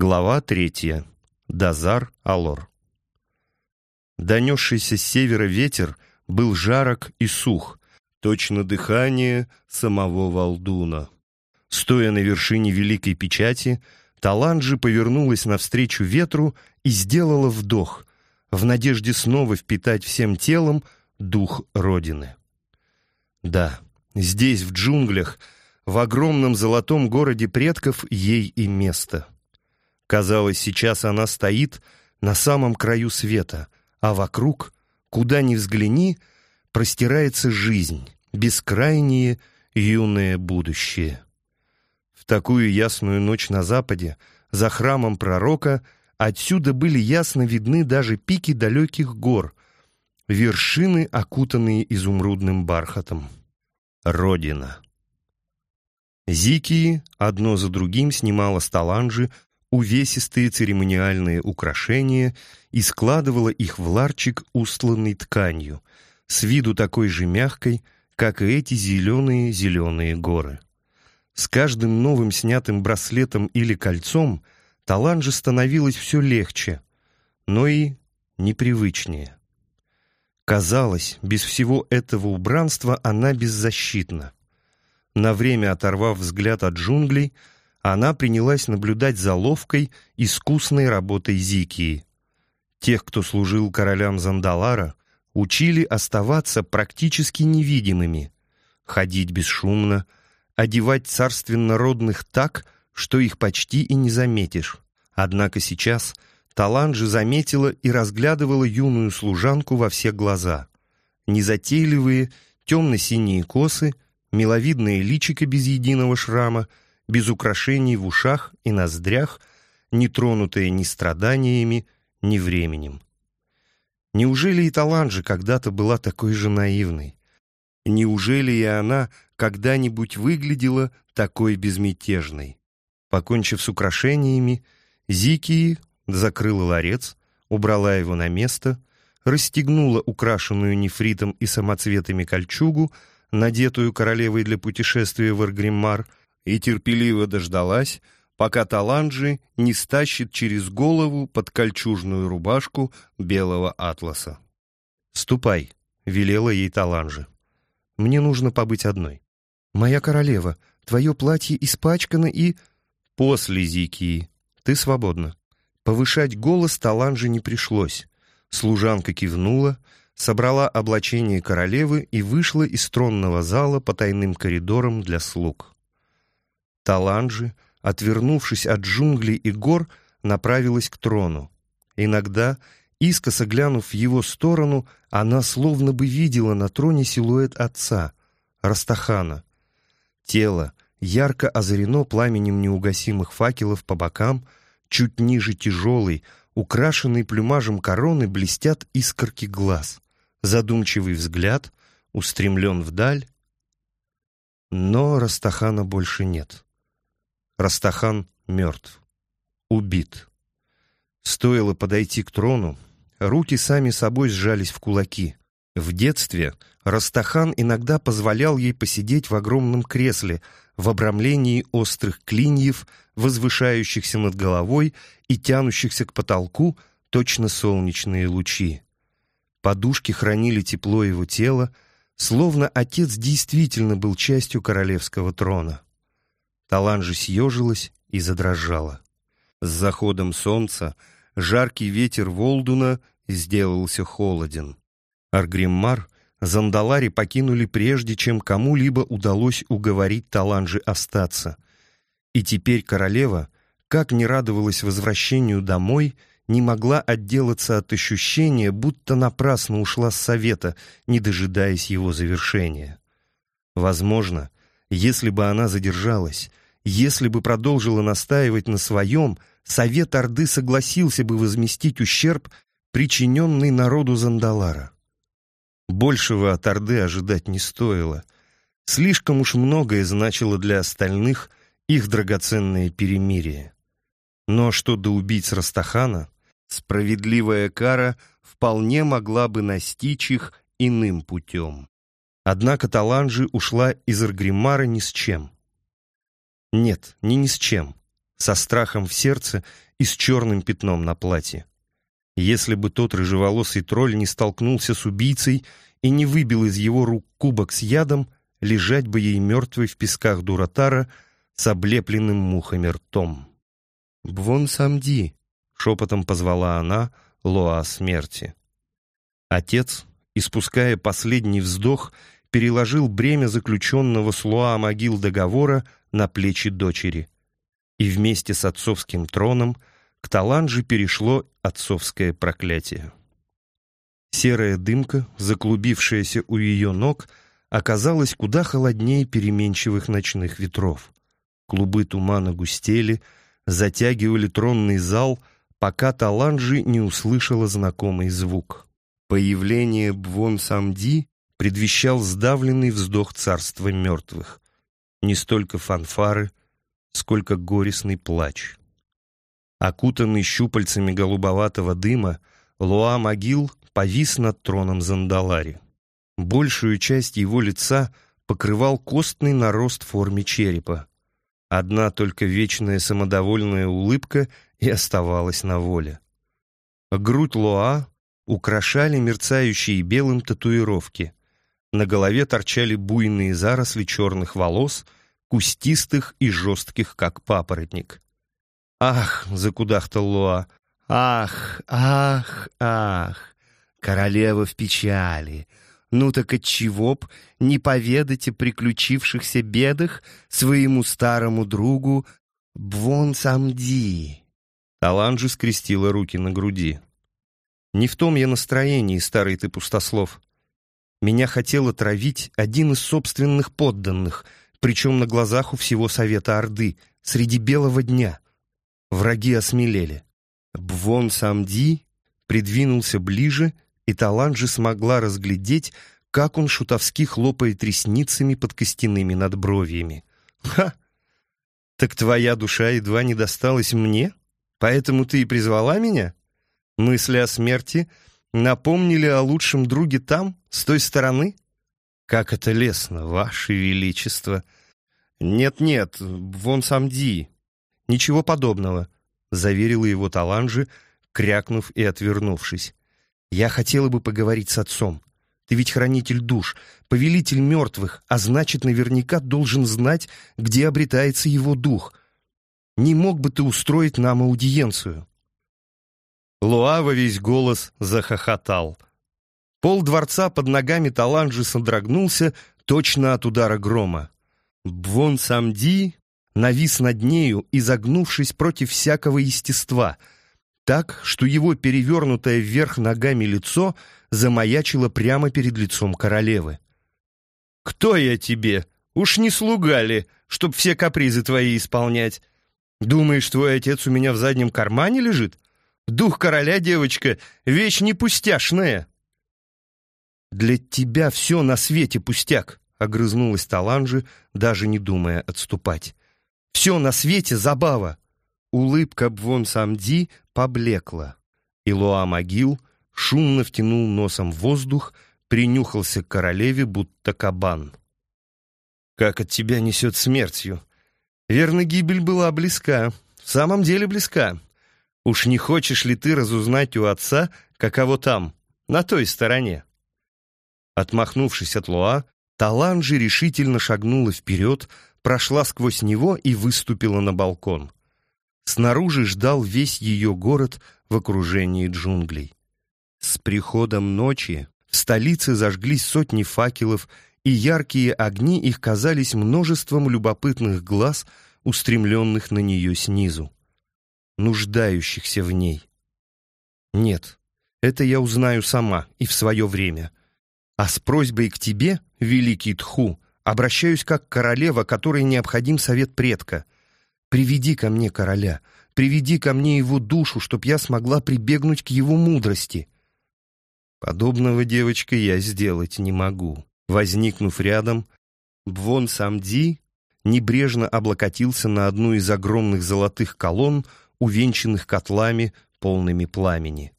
Глава третья. Дазар Алор. Донесшийся с севера ветер был жарок и сух, точно дыхание самого Валдуна. Стоя на вершине Великой Печати, Таланджи повернулась навстречу ветру и сделала вдох, в надежде снова впитать всем телом дух Родины. Да, здесь, в джунглях, в огромном золотом городе предков, ей и место — Казалось, сейчас она стоит на самом краю света, а вокруг, куда ни взгляни, простирается жизнь, бескрайнее юное будущее. В такую ясную ночь на западе, за храмом пророка, отсюда были ясно видны даже пики далеких гор, вершины, окутанные изумрудным бархатом. Родина. Зикии одно за другим снимала сталанжи увесистые церемониальные украшения и складывала их в ларчик, устланный тканью, с виду такой же мягкой, как и эти зеленые-зеленые горы. С каждым новым снятым браслетом или кольцом таланже становилось все легче, но и непривычнее. Казалось, без всего этого убранства она беззащитна. На время оторвав взгляд от джунглей, она принялась наблюдать за ловкой, искусной работой Зикии. Тех, кто служил королям Зандалара, учили оставаться практически невидимыми, ходить бесшумно, одевать царственно родных так, что их почти и не заметишь. Однако сейчас Таланджи заметила и разглядывала юную служанку во все глаза. Незатейливые, темно-синие косы, миловидное личико без единого шрама — без украшений в ушах и ноздрях, не тронутая ни страданиями, ни временем. Неужели и Таланджи когда-то была такой же наивной? Неужели и она когда-нибудь выглядела такой безмятежной? Покончив с украшениями, Зикии закрыла ларец, убрала его на место, расстегнула украшенную нефритом и самоцветами кольчугу, надетую королевой для путешествия в Аргриммар, и терпеливо дождалась, пока Таланджи не стащит через голову под кольчужную рубашку белого атласа. «Ступай», — велела ей Таланджи. «Мне нужно побыть одной». «Моя королева, твое платье испачкано и...» «После Зикии. Ты свободна». Повышать голос Таланджи не пришлось. Служанка кивнула, собрала облачение королевы и вышла из тронного зала по тайным коридорам для слуг. Таланджи, отвернувшись от джунглей и гор, направилась к трону. Иногда, искоса глянув в его сторону, она словно бы видела на троне силуэт отца, Растахана. Тело ярко озарено пламенем неугасимых факелов по бокам, чуть ниже тяжелой, украшенной плюмажем короны блестят искорки глаз. Задумчивый взгляд устремлен вдаль, но Растахана больше нет. Растахан мертв. Убит. Стоило подойти к трону, руки сами собой сжались в кулаки. В детстве Растахан иногда позволял ей посидеть в огромном кресле в обрамлении острых клиньев, возвышающихся над головой и тянущихся к потолку точно солнечные лучи. Подушки хранили тепло его тела, словно отец действительно был частью королевского трона. Таланжи съежилась и задрожала. С заходом солнца жаркий ветер Волдуна сделался холоден. Аргриммар Зандалари покинули прежде, чем кому-либо удалось уговорить Таланжи остаться. И теперь королева, как не радовалась возвращению домой, не могла отделаться от ощущения, будто напрасно ушла с совета, не дожидаясь его завершения. Возможно, если бы она задержалась, если бы продолжила настаивать на своем, Совет Орды согласился бы возместить ущерб, причиненный народу Зандалара. Большего от Орды ожидать не стоило. Слишком уж многое значило для остальных их драгоценное перемирие. Но что до убийц Растахана, справедливая кара вполне могла бы настичь их иным путем. Однако Таланджи ушла из Аргримара ни с чем. Нет, не ни с чем. со страхом в сердце и с черным пятном на платье. Если бы тот рыжеволосый тролль не столкнулся с убийцей и не выбил из его рук кубок с ядом, лежать бы ей мертвой в песках Дуратара с облепленным мухами ртом. «Бвон Самди!» — шепотом позвала она Лоа смерти. Отец, испуская последний вздох, переложил бремя заключенного с Лоа могил договора на плечи дочери. И вместе с отцовским троном к Таланже перешло отцовское проклятие. Серая дымка, заклубившаяся у ее ног, оказалась куда холоднее переменчивых ночных ветров. Клубы тумана густели, затягивали тронный зал, пока Таланжи не услышала знакомый звук. Появление Бвон Самди предвещал сдавленный вздох царства мертвых. Не столько фанфары, сколько горестный плач. Окутанный щупальцами голубоватого дыма, Луа Могил повис над троном Зандалари. Большую часть его лица покрывал костный нарост в форме черепа. Одна только вечная самодовольная улыбка и оставалась на воле. Грудь Лоа украшали мерцающие белым татуировки. На голове торчали буйные заросли черных волос, кустистых и жестких, как папоротник. «Ах!» — закудахтал Лоа. «Ах, ах, ах! Королева в печали. Ну так отчего б не поведать о приключившихся бедах своему старому другу Бвон Самди?» Таланджи скрестила руки на груди. «Не в том я настроении, старый ты пустослов. Меня хотел отравить один из собственных подданных, причем на глазах у всего Совета Орды, среди белого дня. Враги осмелели. Бвон Самди придвинулся ближе и Таланджи смогла разглядеть, как он шутовски хлопает ресницами под костяными надбровьями. «Ха! Так твоя душа едва не досталась мне? Поэтому ты и призвала меня? Мысли о смерти напомнили о лучшем друге там, с той стороны? Как это лестно, ваше величество!» «Нет-нет, вон сам Ди. Ничего подобного», — заверила его Таланджи, крякнув и отвернувшись. Я хотела бы поговорить с отцом. Ты ведь хранитель душ, повелитель мертвых, а значит, наверняка должен знать, где обретается его дух. Не мог бы ты устроить нам аудиенцию?» Луава весь голос захохотал. Пол дворца под ногами Таланджи содрогнулся точно от удара грома. Бвон Самди навис над нею, изогнувшись против всякого естества — так, что его перевернутое вверх ногами лицо замаячило прямо перед лицом королевы. «Кто я тебе? Уж не слуга ли, чтоб все капризы твои исполнять? Думаешь, твой отец у меня в заднем кармане лежит? Дух короля, девочка, вещь не пустяшная!» «Для тебя все на свете пустяк», — огрызнулась Таланжи, даже не думая отступать. «Все на свете забава. Улыбка Бвон Самди поблекла. Илоа Могил шумно втянул носом воздух, принюхался к королеве, будто кабан. «Как от тебя несет смертью! Верно, гибель была близка, в самом деле близка. Уж не хочешь ли ты разузнать у отца, каково там, на той стороне?» Отмахнувшись от Луа, Таланжи решительно шагнула вперед, прошла сквозь него и выступила на балкон. Снаружи ждал весь ее город в окружении джунглей. С приходом ночи в столице зажглись сотни факелов, и яркие огни их казались множеством любопытных глаз, устремленных на нее снизу, нуждающихся в ней. Нет, это я узнаю сама и в свое время. А с просьбой к тебе, великий Тху, обращаюсь как королева, которой необходим совет предка — Приведи ко мне короля, приведи ко мне его душу, чтоб я смогла прибегнуть к его мудрости. Подобного, девочка, я сделать не могу. Возникнув рядом, Бвон Самди небрежно облокотился на одну из огромных золотых колонн, увенчанных котлами, полными пламени.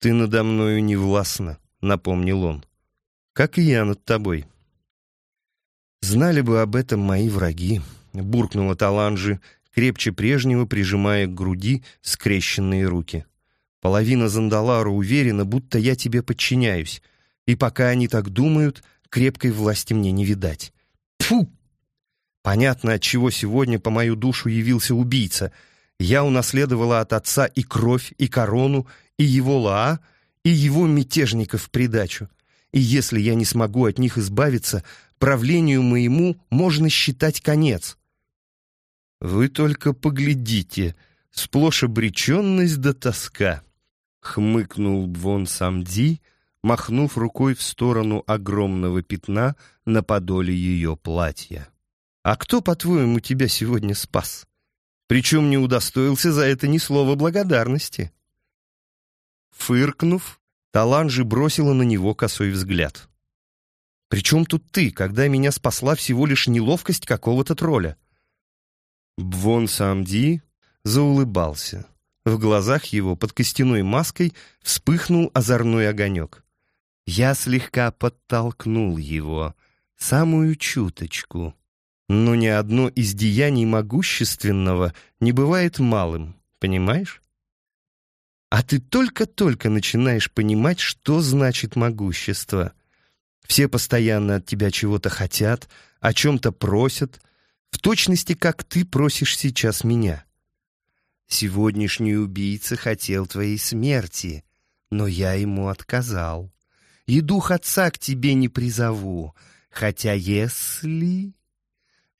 «Ты надо мною не властна», — напомнил он, — «как и я над тобой». Знали бы об этом мои враги, буркнула Таланжи, крепче прежнего прижимая к груди скрещенные руки. Половина Зандалара уверена, будто я тебе подчиняюсь, и пока они так думают, крепкой власти мне не видать. Фу! Понятно, от чего сегодня по мою душу явился убийца. Я унаследовала от отца и кровь, и корону, и его лаа, и его мятежников в придачу. И если я не смогу от них избавиться, правлению моему можно считать конец. Вы только поглядите, сплошь обреченность да тоска. Хмыкнул Бвон Самди, махнув рукой в сторону огромного пятна на подоле ее платья. «А кто, по-твоему, тебя сегодня спас? Причем не удостоился за это ни слова благодарности». Фыркнув, Таланжи бросила на него косой взгляд. «При чем тут ты, когда меня спасла всего лишь неловкость какого-то тролля?» Бвон Самди заулыбался. В глазах его под костяной маской вспыхнул озорной огонек. Я слегка подтолкнул его, самую чуточку. Но ни одно из деяний могущественного не бывает малым, понимаешь? А ты только-только начинаешь понимать, что значит могущество. Все постоянно от тебя чего-то хотят, о чем-то просят, в точности, как ты просишь сейчас меня. Сегодняшний убийца хотел твоей смерти, но я ему отказал. И дух отца к тебе не призову, хотя если...»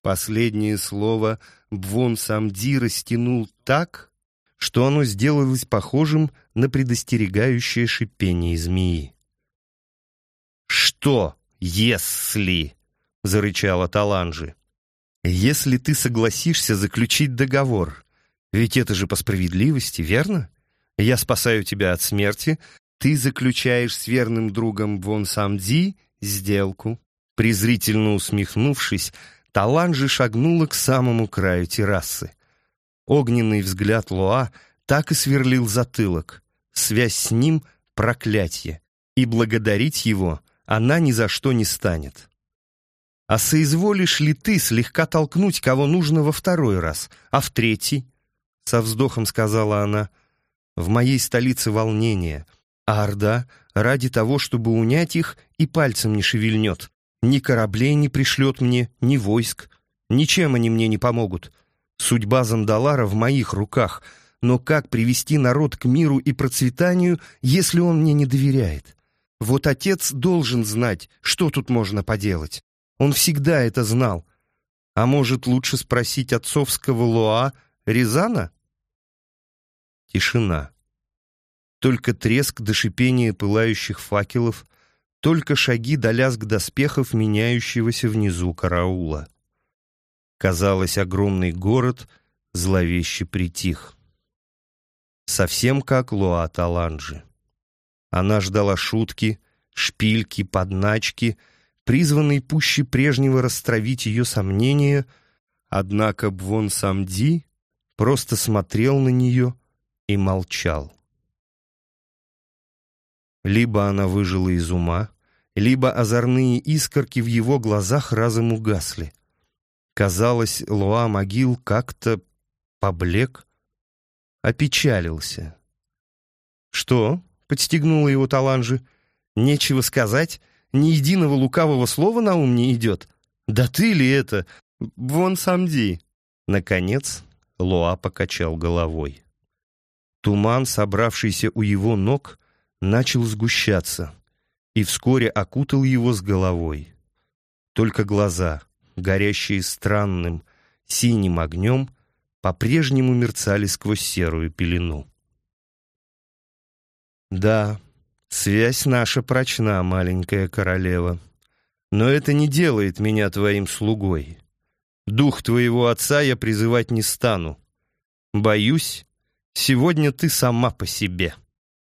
Последнее слово Бвон Самди растянул так, что оно сделалось похожим на предостерегающее шипение змеи. «Что, если?» — зарычала Таланжи. «Если ты согласишься заключить договор, ведь это же по справедливости, верно? Я спасаю тебя от смерти, ты заключаешь с верным другом Вон Самди сделку». Презрительно усмехнувшись, Таланжи шагнула к самому краю террасы. Огненный взгляд Лоа так и сверлил затылок. Связь с ним — проклятие, и благодарить его она ни за что не станет. А соизволишь ли ты слегка толкнуть кого нужно во второй раз, а в третий? — со вздохом сказала она. «В моей столице волнение, а Орда ради того, чтобы унять их, и пальцем не шевельнет. Ни кораблей не пришлет мне, ни войск. Ничем они мне не помогут. Судьба Зандалара в моих руках, но как привести народ к миру и процветанию, если он мне не доверяет? Вот отец должен знать, что тут можно поделать. Он всегда это знал. А может, лучше спросить отцовского Лоа, Рязана? Тишина. Только треск до шипения пылающих факелов, только шаги до лязг доспехов меняющегося внизу караула. Казалось, огромный город зловеще притих. Совсем как Луа Таланджи. Она ждала шутки, шпильки, подначки, призванной пуще прежнего растравить ее сомнения, однако Бвон Самди просто смотрел на нее и молчал. Либо она выжила из ума, либо озорные искорки в его глазах разом угасли. Казалось, Луа могил как-то поблек, опечалился. «Что?» — подстегнула его Таланжи. «Нечего сказать? Ни единого лукавого слова на ум не идет? Да ты ли это? Вон самди!» Наконец Луа покачал головой. Туман, собравшийся у его ног, начал сгущаться и вскоре окутал его с головой. Только глаза, горящие странным, синим огнем, по-прежнему мерцали сквозь серую пелену. «Да, связь наша прочна, маленькая королева, но это не делает меня твоим слугой. Дух твоего отца я призывать не стану. Боюсь, сегодня ты сама по себе».